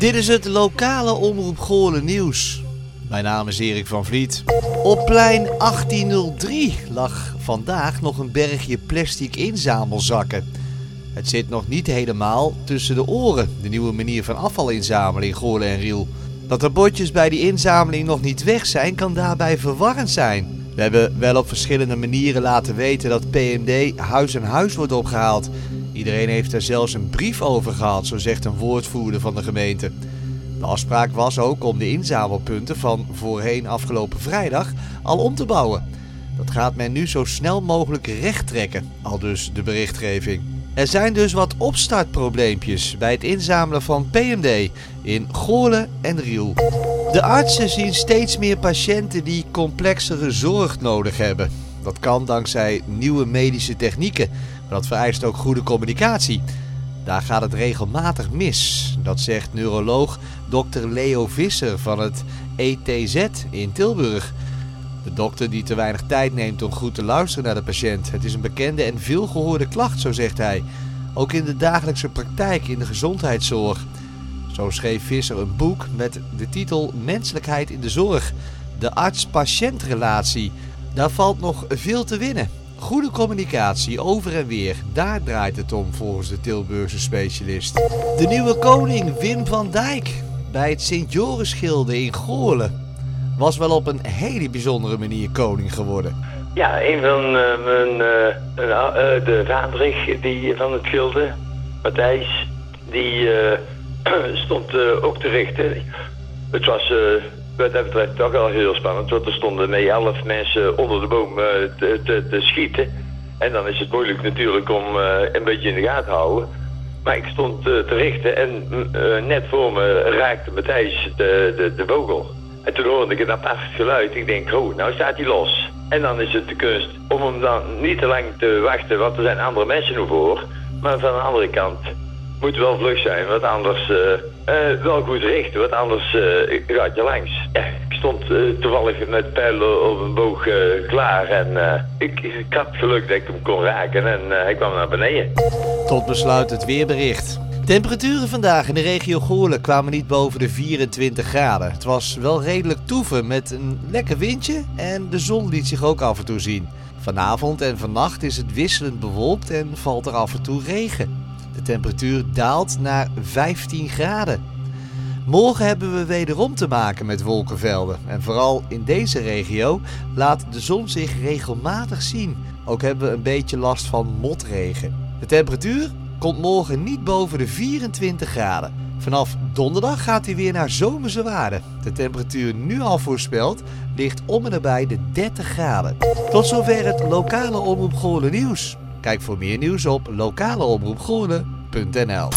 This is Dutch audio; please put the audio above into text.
Dit is het lokale Omroep Goorlen nieuws. Mijn naam is Erik van Vliet. Op plein 1803 lag vandaag nog een bergje plastic inzamelzakken. Het zit nog niet helemaal tussen de oren, de nieuwe manier van afval inzamelen in Goorlen en Riel. Dat de bordjes bij die inzameling nog niet weg zijn, kan daarbij verwarrend zijn. We hebben wel op verschillende manieren laten weten dat PMD huis aan huis wordt opgehaald. Iedereen heeft er zelfs een brief over gehad, zo zegt een woordvoerder van de gemeente. De afspraak was ook om de inzamelpunten van voorheen afgelopen vrijdag al om te bouwen. Dat gaat men nu zo snel mogelijk recht trekken, al dus de berichtgeving. Er zijn dus wat opstartprobleempjes bij het inzamelen van PMD in Goorlen en Riel. De artsen zien steeds meer patiënten die complexere zorg nodig hebben. Dat kan dankzij nieuwe medische technieken, maar dat vereist ook goede communicatie. Daar gaat het regelmatig mis. Dat zegt neuroloog Dr. Leo Visser van het ETZ in Tilburg. De dokter die te weinig tijd neemt om goed te luisteren naar de patiënt. Het is een bekende en veelgehoorde klacht, zo zegt hij. Ook in de dagelijkse praktijk in de gezondheidszorg. Zo schreef Visser een boek met de titel Menselijkheid in de zorg. De arts-patiëntrelatie. Daar valt nog veel te winnen. Goede communicatie over en weer, daar draait het om volgens de Tilburgse specialist. De nieuwe koning Wim van Dijk bij het Sint-Joris-gilde in Goorlen was wel op een hele bijzondere manier koning geworden. Ja, een van uh, mijn, uh, de vaderig die, van het gilde, Matthijs, die stond ook te richten. Het was wat dat betreft toch wel heel spannend, want er stonden met elf mensen onder de boom te, te, te, schieten. En dan is het moeilijk natuurlijk om een beetje in de gaten te houden. Maar ik stond te richten en net voor me raakte Matthijs de, de, de vogel. En toen hoorde ik een apart geluid. Ik denk, oh, nou staat hij los. En dan is het de kunst om hem dan niet te lang te wachten, want er zijn andere mensen nu voor. Maar van de andere kant moet wel vlug zijn, want anders uh, uh, wel goed richten, want anders uh, gaat je langs. Ik stond toevallig met pijlen op een boog klaar en ik, ik had geluk dat ik hem kon raken en hij kwam naar beneden. Tot besluit het weerbericht. Temperaturen vandaag in de regio Goorlen kwamen niet boven de 24 graden. Het was wel redelijk toeven met een lekker windje en de zon liet zich ook af en toe zien. Vanavond en vannacht is het wisselend bewolkt en valt er af en toe regen. De temperatuur daalt naar 15 graden. Morgen hebben we wederom te maken met wolkenvelden. En vooral in deze regio laat de zon zich regelmatig zien. Ook hebben we een beetje last van motregen. De temperatuur komt morgen niet boven de 24 graden. Vanaf donderdag gaat hij weer naar zomerse waarden. De temperatuur nu al voorspeld ligt om en nabij de 30 graden. Tot zover het lokale Omroep nieuws. Kijk voor meer nieuws op lokaleomroepgoorlen.nl